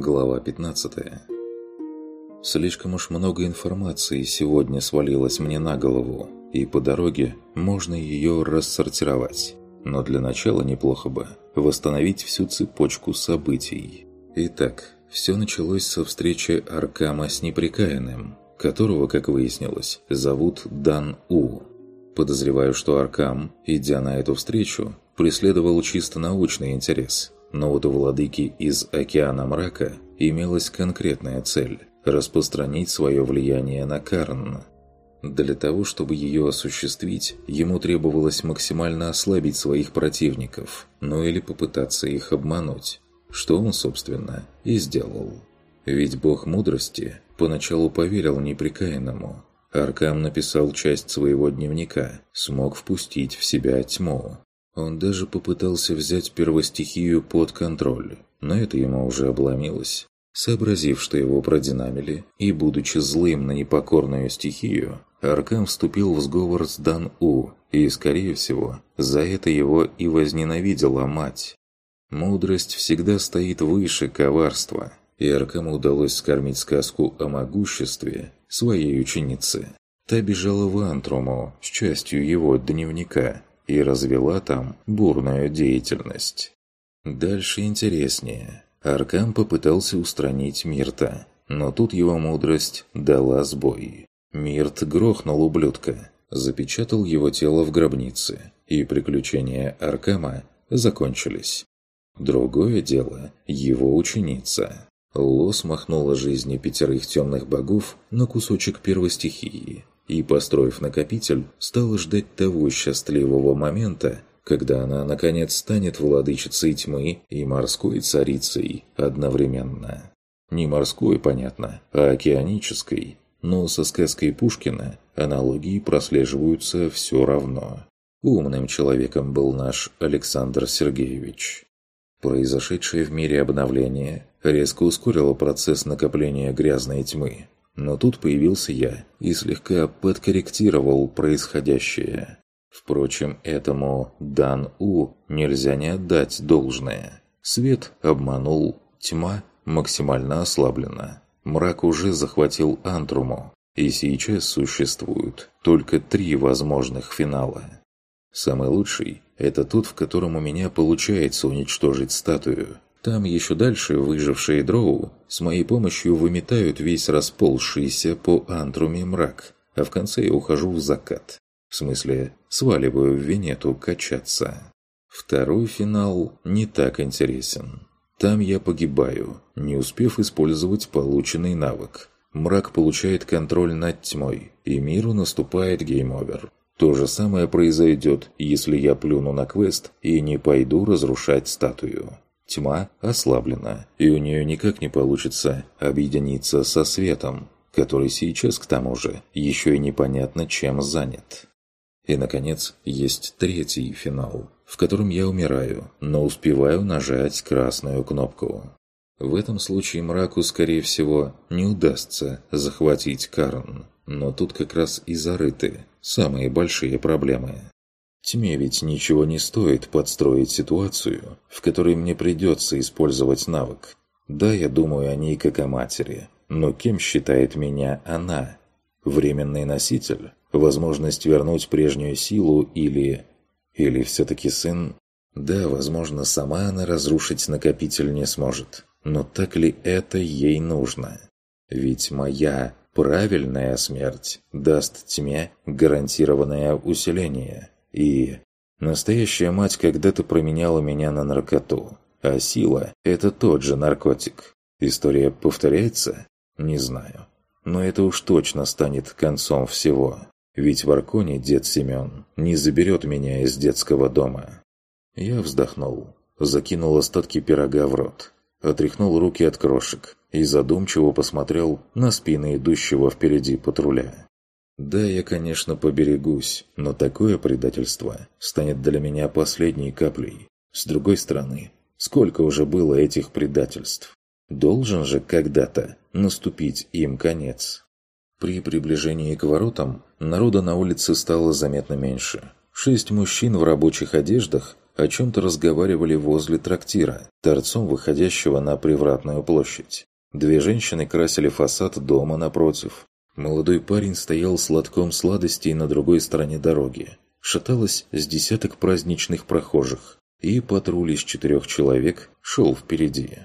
Глава 15 Слишком уж много информации сегодня свалилось мне на голову, и по дороге можно ее рассортировать. Но для начала неплохо бы восстановить всю цепочку событий. Итак, все началось со встречи Аркама с Непрекаянным, которого, как выяснилось, зовут Дан У. Подозреваю, что Аркам, идя на эту встречу, преследовал чисто научный интерес. Но вот у владыки из Океана Мрака имелась конкретная цель – распространить свое влияние на Карн. Для того, чтобы ее осуществить, ему требовалось максимально ослабить своих противников, ну или попытаться их обмануть, что он, собственно, и сделал. Ведь бог мудрости поначалу поверил непрекаянному. Аркам написал часть своего дневника, смог впустить в себя тьму. Он даже попытался взять первостихию под контроль, но это ему уже обломилось. Сообразив, что его продинамили, и будучи злым на непокорную стихию, Аркам вступил в сговор с Дан-У, и, скорее всего, за это его и возненавидела мать. Мудрость всегда стоит выше коварства, и Аркаму удалось скормить сказку о могуществе своей ученице. Та бежала в Антруму с частью его дневника и развела там бурную деятельность. Дальше интереснее. Аркам попытался устранить Мирта, но тут его мудрость дала сбой. Мирт грохнул ублюдка, запечатал его тело в гробнице, и приключения Аркама закончились. Другое дело – его ученица. Лос махнула жизни пятерых темных богов на кусочек первой стихии и, построив накопитель, стала ждать того счастливого момента, когда она, наконец, станет владычицей тьмы и морской царицей одновременно. Не морской, понятно, а океанической, но со сказкой Пушкина аналогии прослеживаются все равно. Умным человеком был наш Александр Сергеевич. Произошедшее в мире обновление резко ускорило процесс накопления грязной тьмы. Но тут появился я и слегка подкорректировал происходящее. Впрочем, этому Дан У нельзя не отдать должное. Свет обманул, тьма максимально ослаблена. Мрак уже захватил Антруму, и сейчас существуют только три возможных финала. Самый лучший – это тот, в котором у меня получается уничтожить статую. Там еще дальше выжившие дроу с моей помощью выметают весь расползшийся по Антруме мрак, а в конце я ухожу в закат. В смысле, сваливаю в Венету качаться. Второй финал не так интересен. Там я погибаю, не успев использовать полученный навык. Мрак получает контроль над тьмой, и миру наступает game over. То же самое произойдет, если я плюну на квест и не пойду разрушать статую. Тьма ослаблена, и у нее никак не получится объединиться со светом, который сейчас, к тому же, еще и непонятно чем занят. И, наконец, есть третий финал, в котором я умираю, но успеваю нажать красную кнопку. В этом случае мраку, скорее всего, не удастся захватить Карн, но тут как раз и зарыты самые большие проблемы. Тьме ведь ничего не стоит подстроить ситуацию, в которой мне придется использовать навык. Да, я думаю о ней как о матери, но кем считает меня она? Временный носитель? возможность вернуть прежнюю силу или... Или все-таки сын... Да, возможно, сама она разрушить накопитель не сможет. Но так ли это ей нужно? Ведь моя правильная смерть даст тьме гарантированное усиление. И... Настоящая мать когда-то променяла меня на наркоту. А сила – это тот же наркотик. История повторяется? Не знаю. Но это уж точно станет концом всего. Ведь в Арконе дед Семен не заберет меня из детского дома. Я вздохнул, закинул остатки пирога в рот, отряхнул руки от крошек и задумчиво посмотрел на спины идущего впереди патруля. Да, я, конечно, поберегусь, но такое предательство станет для меня последней каплей. С другой стороны, сколько уже было этих предательств? Должен же когда-то наступить им конец. При приближении к воротам народа на улице стало заметно меньше. Шесть мужчин в рабочих одеждах о чем-то разговаривали возле трактира, торцом выходящего на привратную площадь. Две женщины красили фасад дома напротив. Молодой парень стоял с лотком сладостей на другой стороне дороги. Шаталось с десяток праздничных прохожих, и патруль из четырех человек шел впереди.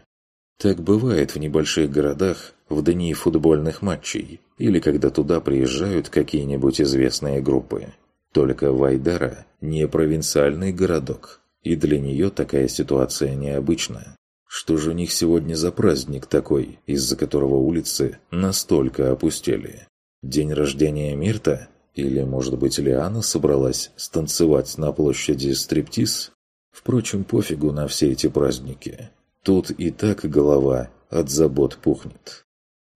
Так бывает в небольших городах в дни футбольных матчей или когда туда приезжают какие-нибудь известные группы. Только Вайдара не провинциальный городок, и для нее такая ситуация необычна. Что же у них сегодня за праздник такой, из-за которого улицы настолько опустели? День рождения Мирта? Или, может быть, Лиана собралась станцевать на площади стриптиз? Впрочем, пофигу на все эти праздники. Тут и так голова от забот пухнет.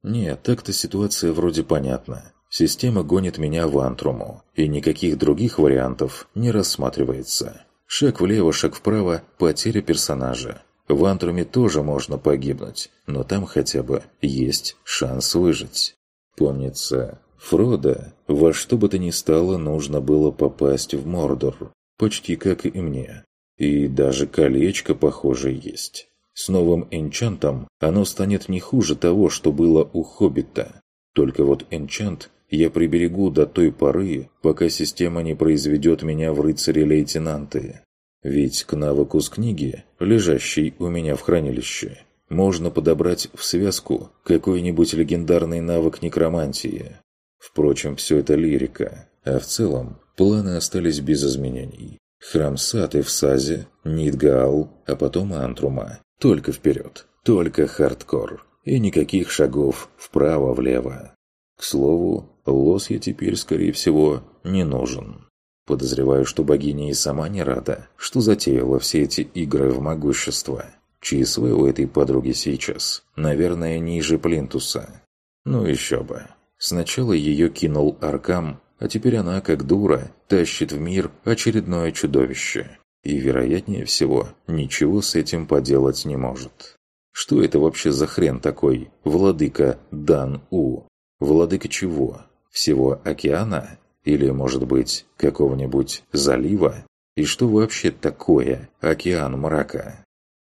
Нет, так-то ситуация вроде понятна. Система гонит меня в антруму, и никаких других вариантов не рассматривается. Шаг влево, шаг вправо – потеря персонажа. В Антруме тоже можно погибнуть, но там хотя бы есть шанс выжить. Помнится, Фрода во что бы то ни стало нужно было попасть в Мордор, почти как и мне. И даже колечко, похоже, есть. С новым энчантом оно станет не хуже того, что было у Хоббита. Только вот энчант я приберегу до той поры, пока система не произведет меня в рыцаре-лейтенанты. Ведь к навыку с книги, лежащей у меня в хранилище, можно подобрать в связку какой-нибудь легендарный навык некромантии. Впрочем, все это лирика, а в целом планы остались без изменений. Храм Саты в Сазе, Нидгаал, а потом Антрума. Только вперед, только хардкор. И никаких шагов вправо-влево. К слову, лос я теперь, скорее всего, не нужен. Подозреваю, что богиня и сама не рада, что затеяла все эти игры в могущество. ЧСВ у этой подруги сейчас, наверное, ниже плинтуса. Ну еще бы. Сначала ее кинул Аркам, а теперь она, как дура, тащит в мир очередное чудовище. И, вероятнее всего, ничего с этим поделать не может. Что это вообще за хрен такой, владыка Дан-У? Владыка чего? Всего океана? Или, может быть, какого-нибудь залива? И что вообще такое океан мрака?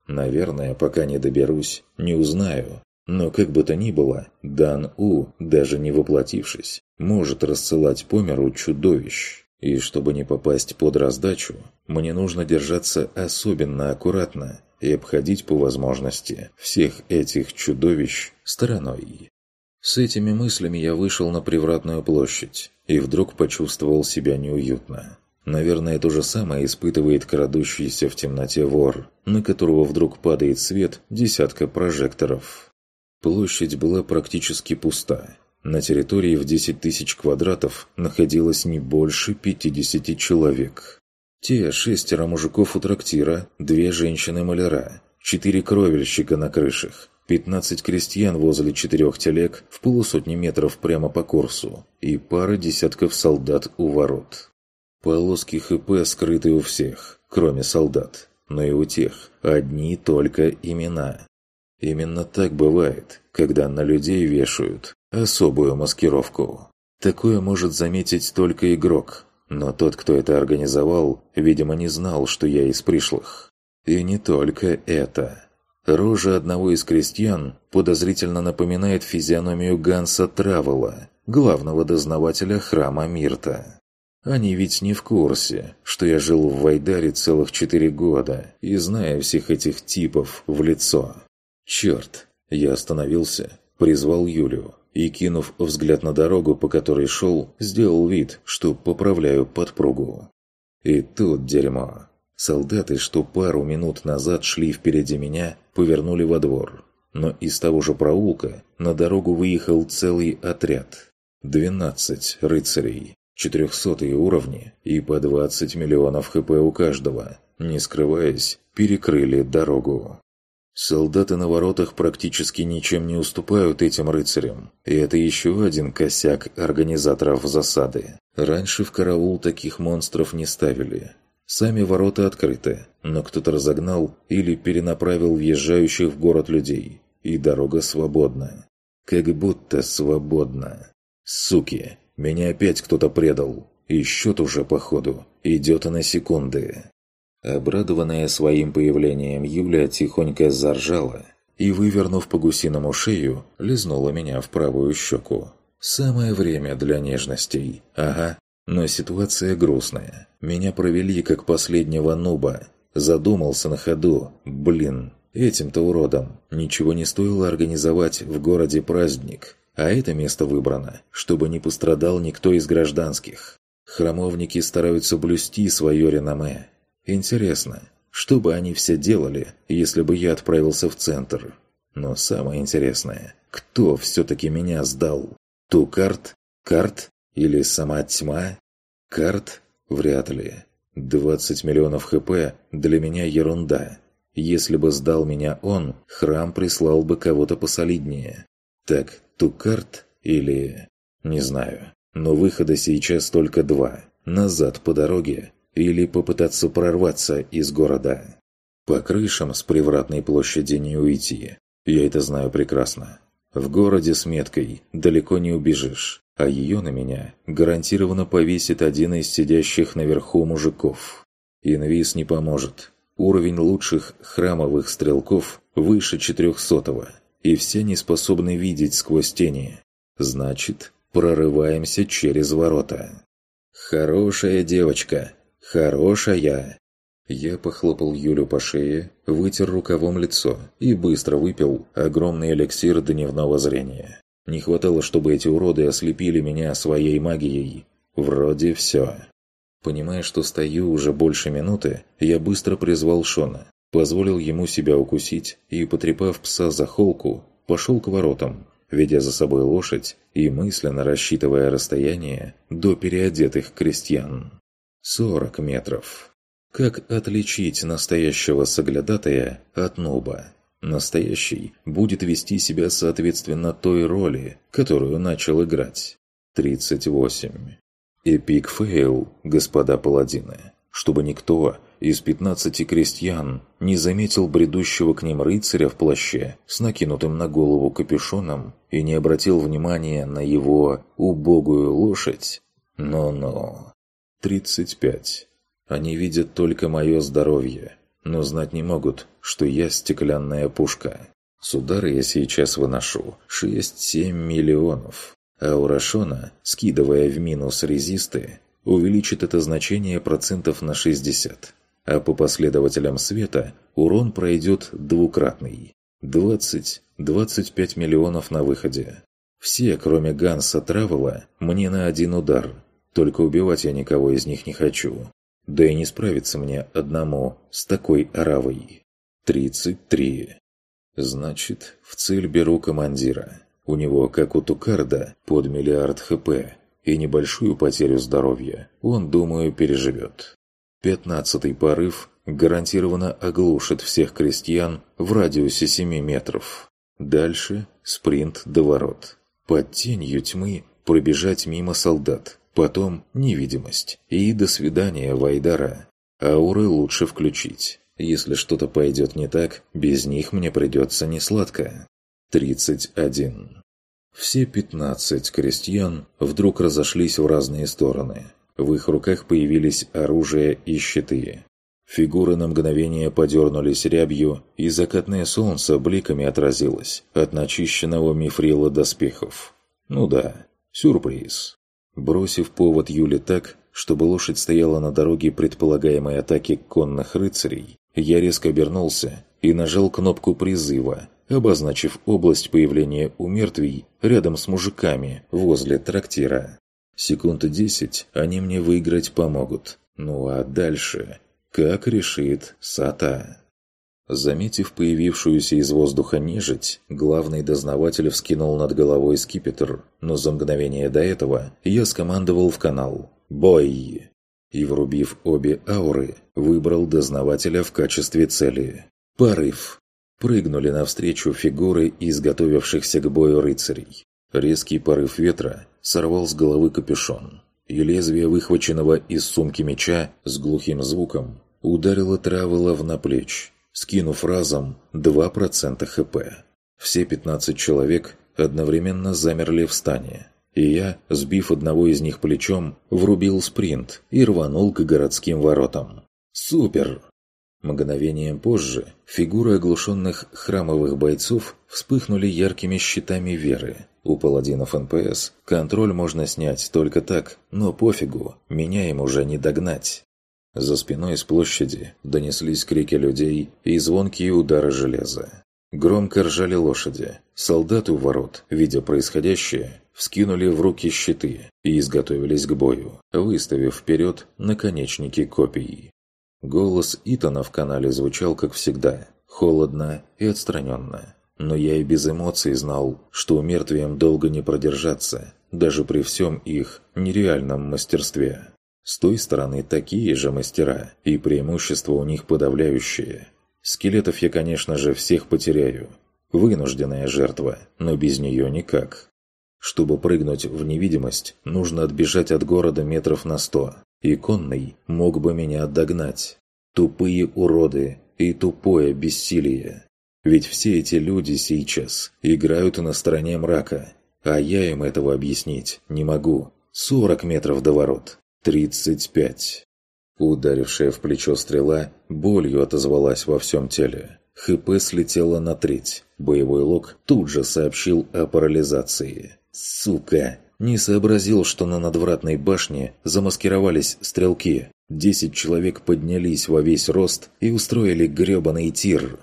Наверное, пока не доберусь, не узнаю. Но как бы то ни было, Дан У, даже не воплотившись, может рассылать по миру чудовищ. И чтобы не попасть под раздачу, мне нужно держаться особенно аккуратно и обходить по возможности всех этих чудовищ стороной. С этими мыслями я вышел на привратную площадь и вдруг почувствовал себя неуютно. Наверное, то же самое испытывает крадущийся в темноте вор, на которого вдруг падает свет десятка прожекторов. Площадь была практически пуста. На территории в 10 тысяч квадратов находилось не больше 50 человек. Те шестеро мужиков у трактира, две женщины-маляра, четыре кровельщика на крышах, 15 крестьян возле четырех телег в полусотни метров прямо по курсу и пара десятков солдат у ворот. Полоски ХП скрыты у всех, кроме солдат, но и у тех одни только имена. Именно так бывает, когда на людей вешают особую маскировку. Такое может заметить только игрок, но тот, кто это организовал, видимо, не знал, что я из пришлых. И не только это. Рожа одного из крестьян подозрительно напоминает физиономию Ганса Травела, главного дознавателя храма Мирта. Они ведь не в курсе, что я жил в Вайдаре целых четыре года и знаю всех этих типов в лицо. Черт! Я остановился, призвал Юлю и, кинув взгляд на дорогу, по которой шел, сделал вид, что поправляю подпругу. И тут дерьмо. Солдаты, что пару минут назад шли впереди меня, повернули во двор. Но из того же проулка на дорогу выехал целый отряд. 12 рыцарей, 400 уровни и по 20 миллионов хп у каждого, не скрываясь, перекрыли дорогу. Солдаты на воротах практически ничем не уступают этим рыцарям, и это еще один косяк организаторов засады. Раньше в караул таких монстров не ставили, Сами ворота открыты, но кто-то разогнал или перенаправил въезжающих в город людей, и дорога свободна. Как будто свободна. Суки, меня опять кто-то предал, и счет уже, походу, идет на секунды. Обрадованная своим появлением, Юля тихонько заржала и, вывернув по гусиному шею, лизнула меня в правую щеку. Самое время для нежностей. Ага. Но ситуация грустная. Меня провели как последнего нуба. Задумался на ходу. Блин, этим-то уродом ничего не стоило организовать в городе праздник. А это место выбрано, чтобы не пострадал никто из гражданских. Храмовники стараются блюсти свое реноме. Интересно, что бы они все делали, если бы я отправился в центр? Но самое интересное, кто все-таки меня сдал? Тукарт? Карт? Или сама тьма? Карт? Вряд ли. 20 миллионов хп для меня ерунда. Если бы сдал меня он, храм прислал бы кого-то посолиднее. Так, Тукарт или... Не знаю. Но выхода сейчас только два. Назад по дороге или попытаться прорваться из города. По крышам с привратной площади не уйти. Я это знаю прекрасно. В городе с меткой далеко не убежишь, а ее на меня гарантированно повесит один из сидящих наверху мужиков. Инвиз не поможет. Уровень лучших храмовых стрелков выше четырехсотого, и все не способны видеть сквозь тени. Значит, прорываемся через ворота. «Хорошая девочка! Хорошая!» Я похлопал Юлю по шее, вытер рукавом лицо и быстро выпил огромный эликсир дневного зрения. Не хватало, чтобы эти уроды ослепили меня своей магией. Вроде все. Понимая, что стою уже больше минуты, я быстро призвал Шона, позволил ему себя укусить и, потрепав пса за холку, пошел к воротам, ведя за собой лошадь и мысленно рассчитывая расстояние до переодетых крестьян. Сорок метров. Как отличить настоящего соглядатая от нуба? Настоящий будет вести себя соответственно той роли, которую начал играть. 38. Epic fail, господа паладины. Чтобы никто из 15 крестьян не заметил бредущего к ним рыцаря в плаще с накинутым на голову капюшоном и не обратил внимания на его убогую лошадь. Но-но. 35. Они видят только мое здоровье, но знать не могут, что я стеклянная пушка. С удара я сейчас выношу 6-7 миллионов, а у Рашона, скидывая в минус резисты, увеличит это значение процентов на 60. А по последователям света урон пройдет двукратный. 20-25 миллионов на выходе. Все, кроме Ганса Травела, мне на один удар. Только убивать я никого из них не хочу. Да и не справиться мне одному с такой оравой. 33. Значит, в цель беру командира. У него, как у Тукарда, под миллиард хп и небольшую потерю здоровья. Он, думаю, переживет. Пятнадцатый порыв гарантированно оглушит всех крестьян в радиусе 7 метров. Дальше спринт до ворот. Под тенью тьмы пробежать мимо солдат, Потом невидимость. И до свидания, Вайдара. Ауры лучше включить. Если что-то пойдет не так, без них мне придется несладко. 31. Все 15 крестьян вдруг разошлись в разные стороны. В их руках появились оружие и щиты. Фигуры на мгновение подернулись рябью, и закатное солнце бликами отразилось от начищенного мифрила доспехов. Ну да, сюрприз. Бросив повод Юли так, чтобы лошадь стояла на дороге предполагаемой атаки конных рыцарей, я резко обернулся и нажал кнопку призыва, обозначив область появления у мертвей рядом с мужиками возле трактира. Секунд десять они мне выиграть помогут. Ну а дальше, как решит Сата. Заметив появившуюся из воздуха нежить, главный дознаватель вскинул над головой скипетр, но за мгновение до этого я скомандовал в канал «Бой!» и, врубив обе ауры, выбрал дознавателя в качестве цели. «Порыв!» Прыгнули навстречу фигуры изготовившихся к бою рыцарей. Резкий порыв ветра сорвал с головы капюшон, и лезвие выхваченного из сумки меча с глухим звуком ударило Травела в наплечь скинув разом 2% хп. Все 15 человек одновременно замерли в стане, и я, сбив одного из них плечом, врубил спринт и рванул к городским воротам. «Супер!» Мгновением позже фигуры оглушенных храмовых бойцов вспыхнули яркими щитами веры. У паладинов НПС контроль можно снять только так, но пофигу, меня им уже не догнать. За спиной с площади донеслись крики людей и звонкие удары железа. Громко ржали лошади. Солдаты у ворот, видя происходящее, вскинули в руки щиты и изготовились к бою, выставив вперед наконечники копий. Голос Итана в канале звучал, как всегда, холодно и отстраненно. Но я и без эмоций знал, что мертвиям долго не продержаться, даже при всем их нереальном мастерстве. С той стороны такие же мастера, и преимущество у них подавляющее – Скелетов я, конечно же, всех потеряю. Вынужденная жертва, но без нее никак. Чтобы прыгнуть в невидимость, нужно отбежать от города метров на сто. И конный мог бы меня догнать. Тупые уроды и тупое бессилие. Ведь все эти люди сейчас играют на стороне мрака, а я им этого объяснить не могу. 40 метров до ворот. 35. Ударившая в плечо стрела болью отозвалась во всем теле. ХП слетело на треть. Боевой лог тут же сообщил о парализации. «Сука!» Не сообразил, что на надвратной башне замаскировались стрелки. Десять человек поднялись во весь рост и устроили грёбаный тир.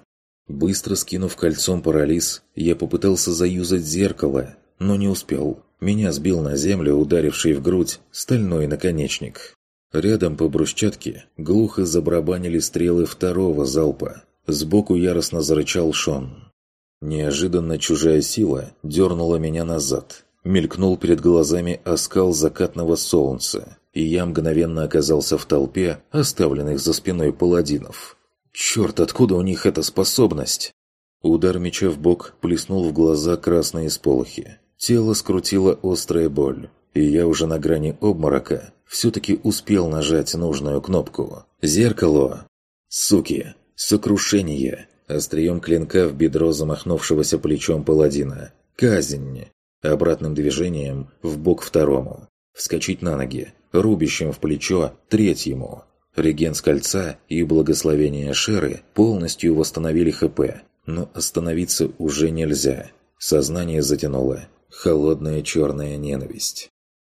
Быстро скинув кольцом парализ, я попытался заюзать зеркало, но не успел. Меня сбил на землю ударивший в грудь стальной наконечник. Рядом по брусчатке глухо забрабанили стрелы второго залпа. Сбоку яростно зарычал Шон. Неожиданно чужая сила дернула меня назад. Мелькнул перед глазами оскал закатного солнца, и я мгновенно оказался в толпе, оставленных за спиной паладинов. Черт, откуда у них эта способность? Удар меча в бок плеснул в глаза красные сполохи. Тело скрутило острая боль, и я уже на грани обморока все-таки успел нажать нужную кнопку. «Зеркало!» «Суки!» «Сокрушение!» Острием клинка в бедро замахнувшегося плечом паладина. «Казнь!» Обратным движением в бок второму. Вскочить на ноги, рубящим в плечо третьему. Реген с кольца и благословение Шеры полностью восстановили ХП, но остановиться уже нельзя. Сознание затянуло. Холодная черная ненависть.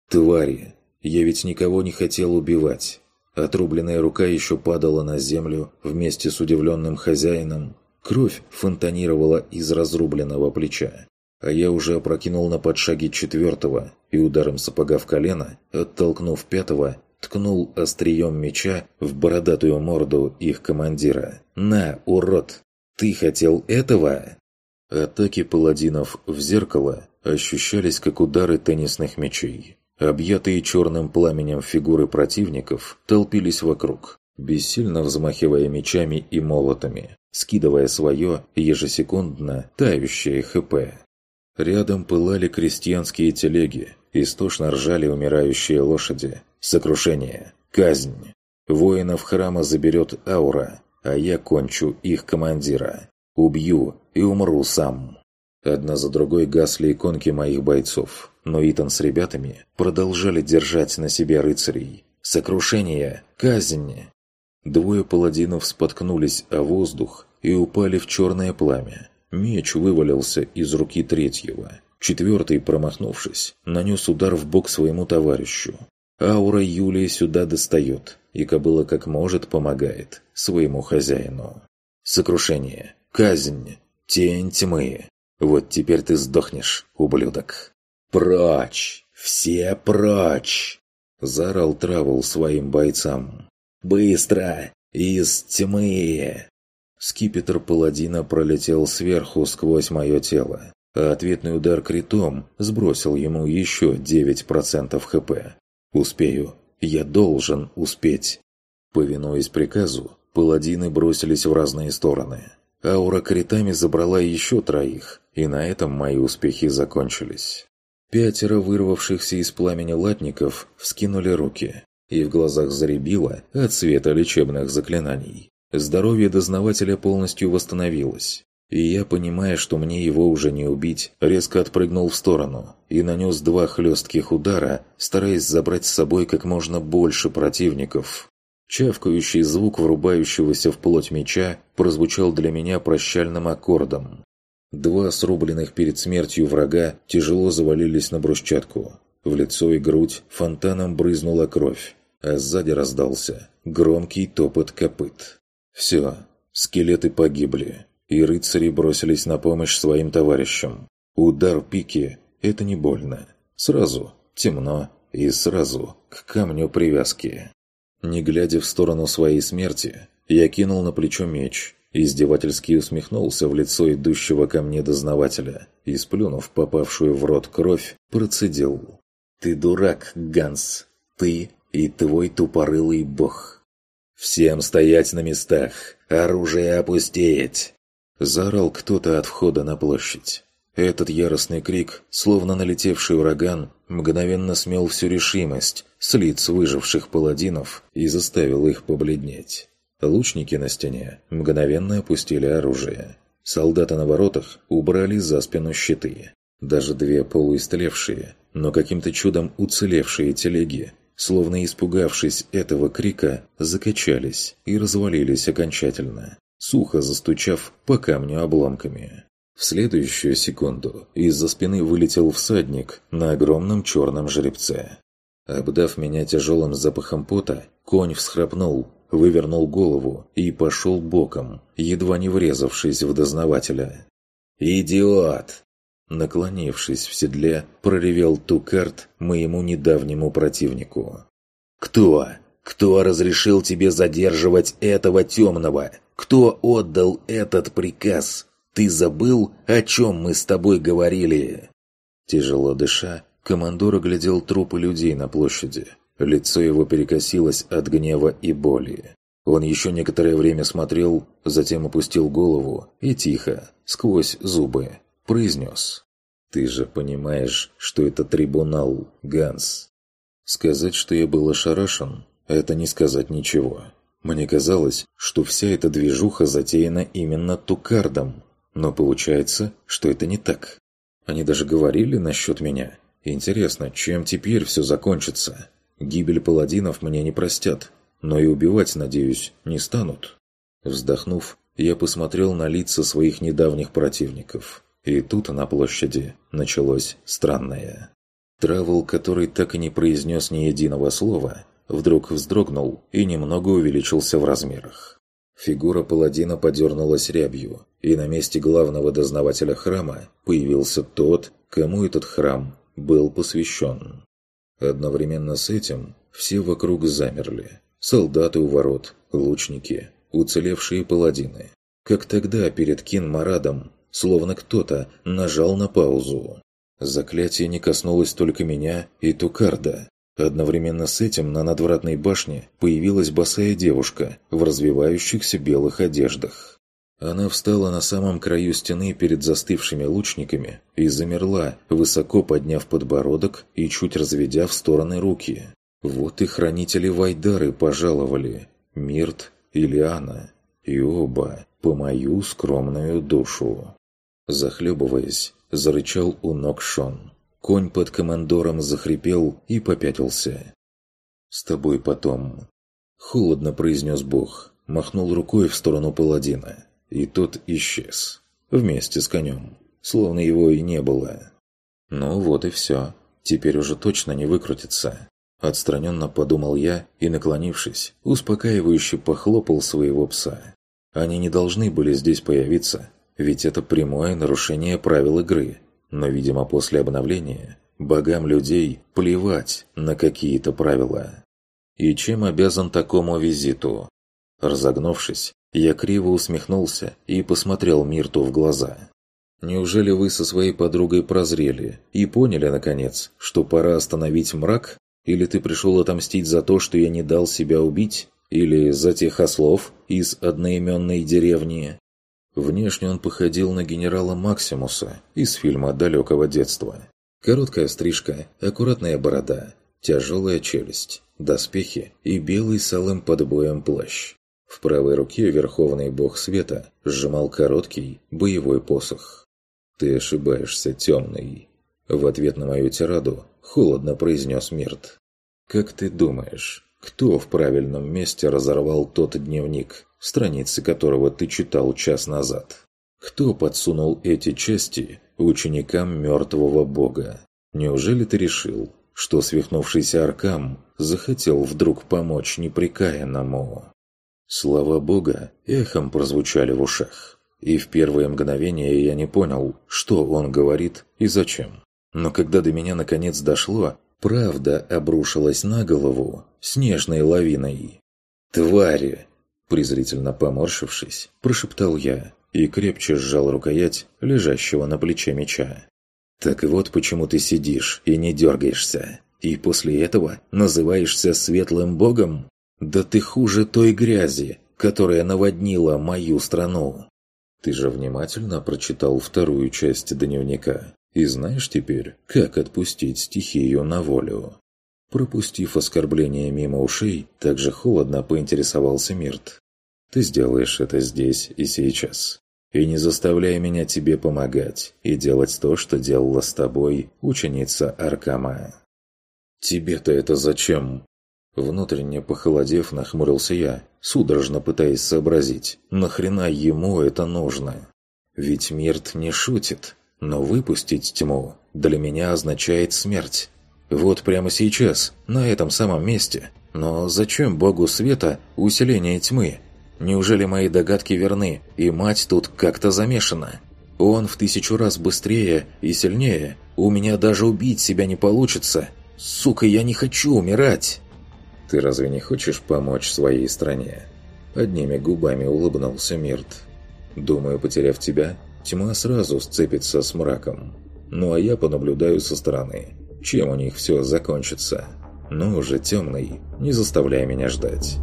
Твари, я ведь никого не хотел убивать. Отрубленная рука еще падала на землю вместе с удивленным хозяином. Кровь фонтанировала из разрубленного плеча. А я уже опрокинул на подшаге четвертого и ударом сапога в колено, оттолкнув пятого, ткнул острием меча в бородатую морду их командира. «На, урод! Ты хотел этого?» Атаки паладинов в зеркало ощущались как удары теннисных мячей. Объятые черным пламенем фигуры противников толпились вокруг, бессильно взмахивая мечами и молотами, скидывая свое ежесекундно тающее ХП. Рядом пылали крестьянские телеги, истошно ржали умирающие лошади. Сокрушение, казнь. Воинов храма заберет аура, а я кончу их командира. Убью и умру сам. Одна за другой гасли иконки моих бойцов, но Итан с ребятами продолжали держать на себе рыцарей. Сокрушение! Казнь! Двое паладинов споткнулись о воздух и упали в черное пламя. Меч вывалился из руки третьего. Четвертый, промахнувшись, нанес удар в бок своему товарищу. Аура Юлии сюда достает, и кобыла как может помогает своему хозяину. Сокрушение, казнь, тень тьмы, вот теперь ты сдохнешь, ублюдок. Прочь! Все прочь! Заорал Травел своим бойцам. Быстро! Из тьмы! Скипетр паладина пролетел сверху сквозь мое тело, а ответный удар критом сбросил ему еще 9% хп. Успею. Я должен успеть. Повинуясь приказу, паладины бросились в разные стороны. Аура критами забрала еще троих, и на этом мои успехи закончились. Пятеро вырвавшихся из пламени латников вскинули руки, и в глазах заребило от света лечебных заклинаний. Здоровье дознавателя полностью восстановилось, и я, понимая, что мне его уже не убить, резко отпрыгнул в сторону и нанес два хлестких удара, стараясь забрать с собой как можно больше противников. Чавкающий звук врубающегося в плоть меча прозвучал для меня прощальным аккордом. Два срубленных перед смертью врага тяжело завалились на брусчатку. В лицо и грудь фонтаном брызнула кровь, а сзади раздался громкий топот копыт. Все, скелеты погибли, и рыцари бросились на помощь своим товарищам. Удар пики – это не больно. Сразу темно и сразу к камню привязки. Не глядя в сторону своей смерти, я кинул на плечо меч, издевательски усмехнулся в лицо идущего ко мне дознавателя и, сплюнув попавшую в рот кровь, процедил. «Ты дурак, Ганс! Ты и твой тупорылый бог!» «Всем стоять на местах! Оружие опустеть!» Заорал кто-то от входа на площадь. Этот яростный крик, словно налетевший ураган, мгновенно смел всю решимость с лиц выживших паладинов и заставил их побледнеть. Лучники на стене мгновенно опустили оружие. Солдаты на воротах убрали за спину щиты. Даже две полуистлевшие, но каким-то чудом уцелевшие телеги, словно испугавшись этого крика, закачались и развалились окончательно, сухо застучав по камню обломками. В следующую секунду из-за спины вылетел всадник на огромном черном жеребце. Обдав меня тяжелым запахом пота, конь всхрапнул, вывернул голову и пошел боком, едва не врезавшись в дознавателя. «Идиот!» Наклонившись в седле, проревел Тукарт моему недавнему противнику. «Кто? Кто разрешил тебе задерживать этого темного? Кто отдал этот приказ? Ты забыл, о чем мы с тобой говорили?» Тяжело дыша, командор оглядел трупы людей на площади. Лицо его перекосилось от гнева и боли. Он еще некоторое время смотрел, затем опустил голову и тихо, сквозь зубы, произнес. «Ты же понимаешь, что это трибунал, Ганс». Сказать, что я был ошарашен, это не сказать ничего. Мне казалось, что вся эта движуха затеяна именно Тукардом, но получается, что это не так. Они даже говорили насчет меня. Интересно, чем теперь все закончится? Гибель паладинов мне не простят, но и убивать, надеюсь, не станут. Вздохнув, я посмотрел на лица своих недавних противников. И тут на площади началось странное. Травел, который так и не произнес ни единого слова, вдруг вздрогнул и немного увеличился в размерах. Фигура паладина подернулась рябью, и на месте главного дознавателя храма появился тот, кому этот храм был посвящен. Одновременно с этим все вокруг замерли. Солдаты у ворот, лучники, уцелевшие паладины. Как тогда перед Кин-Марадом, словно кто-то нажал на паузу. Заклятие не коснулось только меня и Тукарда, Одновременно с этим на надвратной башне появилась босая девушка в развивающихся белых одеждах. Она встала на самом краю стены перед застывшими лучниками и замерла, высоко подняв подбородок и чуть разведя в стороны руки. Вот и хранители Вайдары пожаловали, Мирт и Лиана, и оба по мою скромную душу. Захлебываясь, зарычал у ног Шон. Конь под командором захрипел и попятился. «С тобой потом...» Холодно произнес бог, махнул рукой в сторону паладина, и тот исчез. Вместе с конем, словно его и не было. «Ну вот и все. Теперь уже точно не выкрутится». Отстраненно подумал я и, наклонившись, успокаивающе похлопал своего пса. Они не должны были здесь появиться, ведь это прямое нарушение правил игры – но, видимо, после обновления богам людей плевать на какие-то правила. И чем обязан такому визиту? Разогнувшись, я криво усмехнулся и посмотрел Мирту в глаза. «Неужели вы со своей подругой прозрели и поняли, наконец, что пора остановить мрак? Или ты пришел отомстить за то, что я не дал себя убить? Или за тех ослов из одноименной деревни?» Внешне он походил на генерала Максимуса из фильма далекого детства. Короткая стрижка, аккуратная борода, тяжелая челюсть, доспехи и белый с алым подбоем плащ. В правой руке верховный бог света сжимал короткий боевой посох. «Ты ошибаешься, темный!» В ответ на мою тираду холодно произнес Мирт. «Как ты думаешь, Кто в правильном месте разорвал тот дневник, страницы которого ты читал час назад? Кто подсунул эти части ученикам мертвого бога? Неужели ты решил, что свихнувшийся Аркам захотел вдруг помочь неприкаянному? Слова бога эхом прозвучали в ушах, и в первое мгновение я не понял, что он говорит и зачем. Но когда до меня наконец дошло, правда обрушилась на голову снежной лавиной. «Твари!» Презрительно поморщившись, прошептал я и крепче сжал рукоять лежащего на плече меча. «Так вот почему ты сидишь и не дергаешься, и после этого называешься светлым богом? Да ты хуже той грязи, которая наводнила мою страну!» Ты же внимательно прочитал вторую часть дневника и знаешь теперь, как отпустить стихию на волю. Пропустив оскорбление мимо ушей, также холодно поинтересовался Мирт. «Ты сделаешь это здесь и сейчас. И не заставляй меня тебе помогать и делать то, что делала с тобой ученица Аркама». «Тебе-то это зачем?» Внутренне похолодев, нахмурился я, судорожно пытаясь сообразить, нахрена ему это нужно? Ведь Мирт не шутит, но выпустить тьму для меня означает смерть. Вот прямо сейчас, на этом самом месте. Но зачем богу света усиление тьмы? Неужели мои догадки верны, и мать тут как-то замешана? Он в тысячу раз быстрее и сильнее. У меня даже убить себя не получится. Сука, я не хочу умирать. Ты разве не хочешь помочь своей стране? Одними губами улыбнулся Мирт. Думаю, потеряв тебя, тьма сразу сцепится с мраком. Ну а я понаблюдаю со стороны чем у них все закончится. Ну уже темный, не заставляй меня ждать.